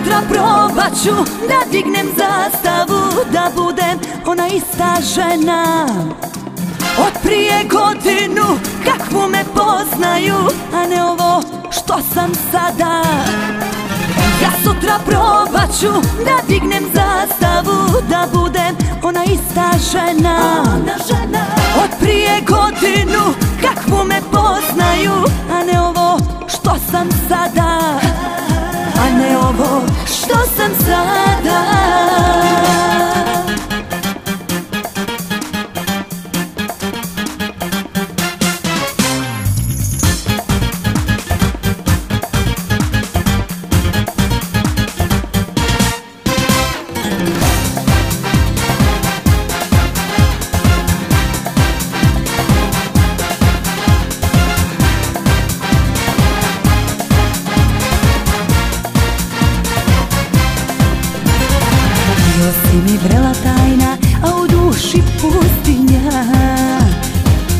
sutra probat ću da dignem zastavu Da budem ona ista žena. Od prije godinu kakvu me poznaju A ne ovo što sam sada. Ja sutra probat ću da dignem zastavu Da budem ona ista žena. Od prije godinu kakvu me poznaju A ne ovo što sam sada Bio si mi vrela tajna, a u duši pustinja.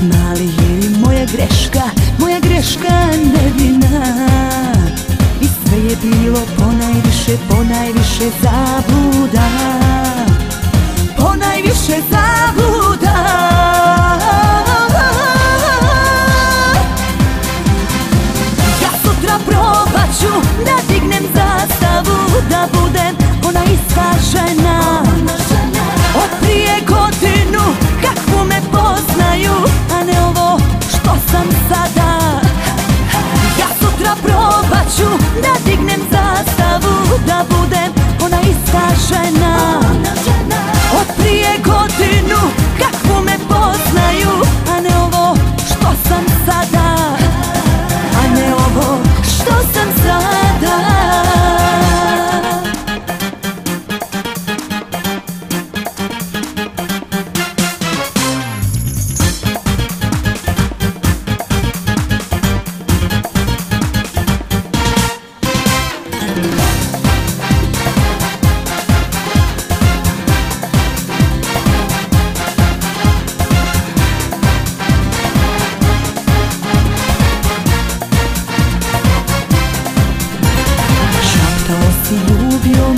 Mali je li moja greška, moja greška nevina. I sve je bilo ponajviše, ponajviše zabluda. Ponajviše zabluda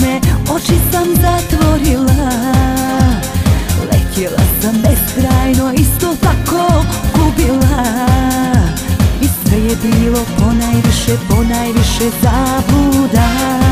me, oči sam zatvorila. Letjela sam beskrajno, isto tako gubila. I sve je bilo ponajviše, ponajviše zabluda